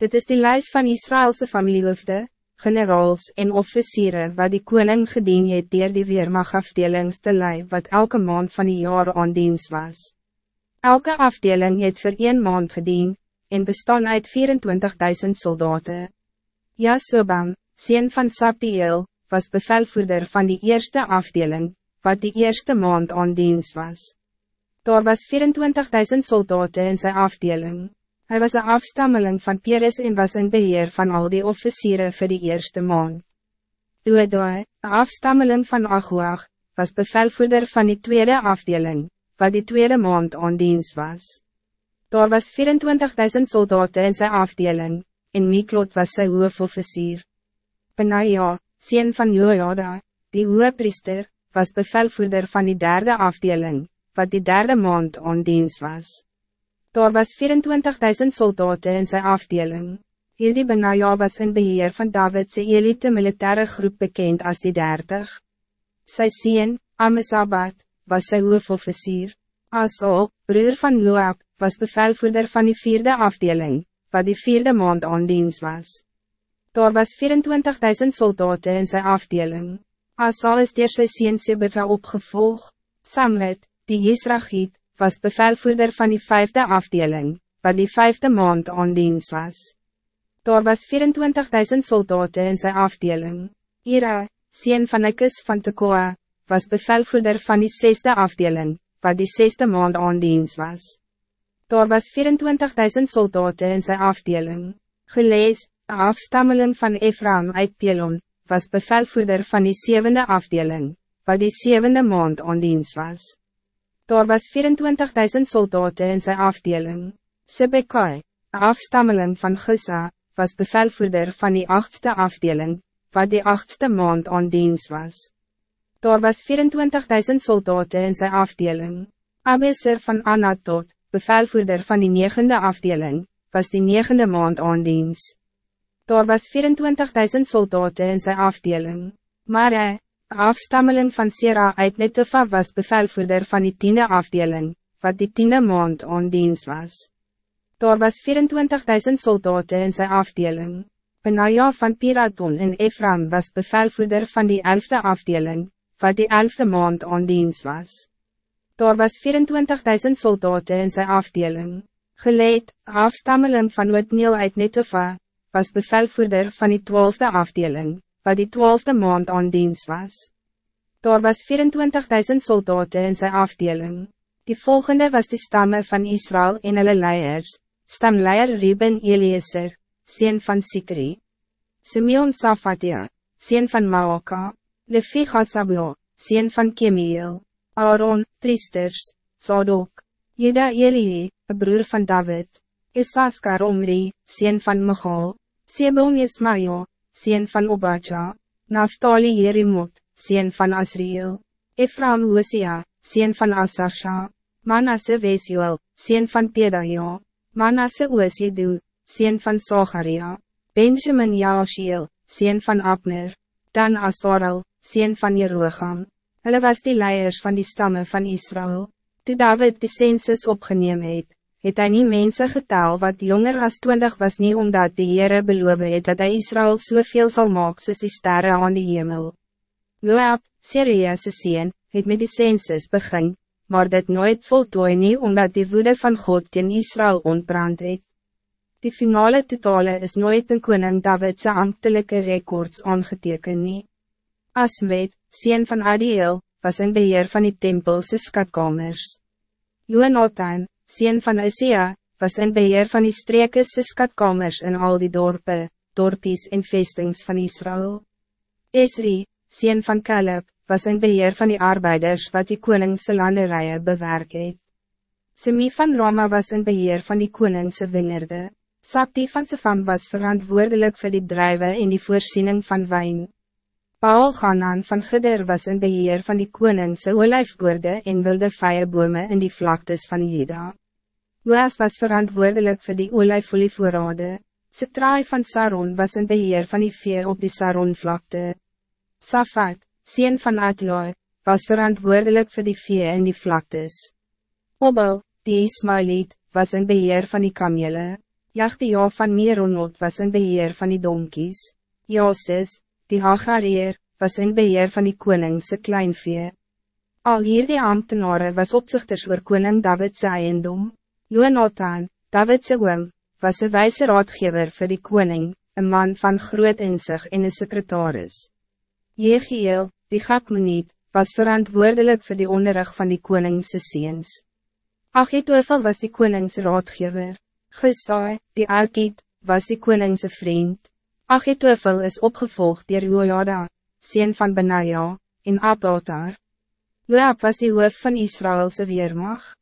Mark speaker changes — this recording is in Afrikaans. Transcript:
Speaker 1: Dit is die lijst van Israëlse familiehoofde, generaals en officieren wat die koning gedien het dier die weermagafdelings te lei wat elke maand van die jaar aan diens was. Elke afdeling het voor een maand gedien, en bestaan uit 24.000 soldaten. Jasobam, sien van Sabdiel, was bevelvoerder van die eerste afdeling, wat die eerste maand aan diens was. Daar was 24.000 soldaten in zijn afdeling. Hij was een afstammeling van Peres en was in beheer van al die officieren voor de eerste maand. Doedoe, een afstammeling van Achuach, was bevelvoerder van die tweede afdeling, wat die tweede maand aan dienst was. Daar was 24.000 soldaten in zijn afdeling, en Miklot was zijn hoofofficier. Benaja, sien van Jojada, die hoepriester, was bevelvoerder van die derde afdeling, wat die derde maand aan dienst was. Daar was 24.000 soldaten in zijn afdeling. Hierdie Benaja was in beheer van Davidse elite militaire groep bekend als die 30. Sy sien, Amisabat, was sy hoofofficier. Asol, broer van Loab, was bevelvoerder van die vierde afdeling, wat die vierde maand aan dienst was. Daar was 24.000 soldaten in zijn afdeling. Asal is die sy sien Sibita opgevolg. Samlet, die Yisrachiet, was bevelvoerder van die vijfde afdeling, wat die vijfde maand aan dienst was. Daar was 24.000 soldaten in zijn afdeling. Ira, sien van Ekes van Tekoa, was bevelvoerder van die zesde afdeling, wat die zesde maand aan dienst was. Daar was 24.000 soldaten in zijn afdeling. Gelees, de afstammeling van Ephraim uit Pelon, was bevelvoerder van die zevende afdeling, wat die zevende maand aan dienst was. Daar was 24.000 soldaten in zijn afdeling. Sibekai, een afstammeling van Gusa, was bevelvoerder van die achtste afdeling, wat die achtste maand aan dienst was. Daar was 24.000 soldaten in zijn afdeling. Abeser van Anatot, bevelvoerder van die negende afdeling, was die negende maand aan dienst. Daar was 24.000 soldaten in zijn afdeling. Maar hij, afstammeling van Sera uit Netofa was bevelvoerder van die tiende afdeling, wat die tiende maand aan dienst was. Daar was 24.000 soldaten in zijn afdeling. Benaja van Piraton en Ephraim was bevelvoerder van die elfde afdeling, wat die elfde maand aan dienst was. Daar was 24.000 soldaten in zijn afdeling. Geleid, afstammeling van Witneel uit Netofa, was bevelvoerder van die twaalfde afdeling, wat die twaalfde maand aan dienst was. Daar was 24.000 soldaten in zijn afdeling. Die volgende was de stammen van Israël en hulle leiers, stamleier Reuben Eliezer, sien van Sikri. Simeon Safatia, sien van Maoka, Levi Hassabio, sien van Kemiel, Aaron, priesters, Sadok, Jeda Elie, een broer van David, Isaskar Omri, sien van Michal, Sebon Ismaio, sien van Obadja, Naftali Jerimot, sien van Asriel, Ephraim Hosea, sien van Asasha, Manasse Wesuel, sien van Pedaja, Manasse Osedu, sien van Zacharia, Benjamin Jaashiel, sien van Abner, Dan Asarel, sien van Jeroegam. Hulle was die leiers van die stammen van Israël. Toe David die census opgeneem het, het hy nie mense getal wat jonger als twintig was niet omdat die Heere beloof het dat hy Israël soveel sal maak soos die sterre aan die hemel. Joab, Syriëse sien, het met die census begin, maar dit nooit voltooi nie omdat die woede van God in Israël ontbrand het. Die finale totale is nooit in koning Davidse ambtelijke records aangeteken nie. Asmet, sien van Adiel, was in beheer van die tempelse skatkamers. Jonathan, sien van Isaiah, was in beheer van die streekse skatkamers in al die dorpen, dorpies en vestings van Israël. Esri, sien van Caleb, was in beheer van die arbeiders wat die koningse landerijen bewerk het. Semi van Roma was in beheer van die koningse wingerde. Sapti van Sefam was verantwoordelijk voor die drijven in die voorziening van wijn. Paul Ganan van Geder was in beheer van die koningse olijfboorde en wilde vijebome in die vlaktes van Jeda. Boas was verantwoordelijk voor die olijfolie voorrade. Setrai van Saron was in beheer van die vee op die Saronvlakte. Safat, sien van Atloi, was verantwoordelijk voor die vee in die vlaktes. Obel, die Ismailiet, was in beheer van die kamele. Jachtia van Meronot was in beheer van die donkies. Josis, die Hagareer, was in beheer van die koningse kleinvee. Al hier die ambtenaren was opzichters oor koning Davidse eiendom. Jonathan, Davidse oom, was een wijze raadgever voor die koning, een man van groot inzicht en een secretaris. Jegiel, die Gakmeniet, was verantwoordelijk voor die onderrig van die koningse seens. Achitofel was die koningse raadgever. Gesai, die Arkiet, was die koningse vriend. Achitofel is opgevolgd door Jojada, sien van Benaja, in Abatar. Joab was die hoof van Israëlse weermacht.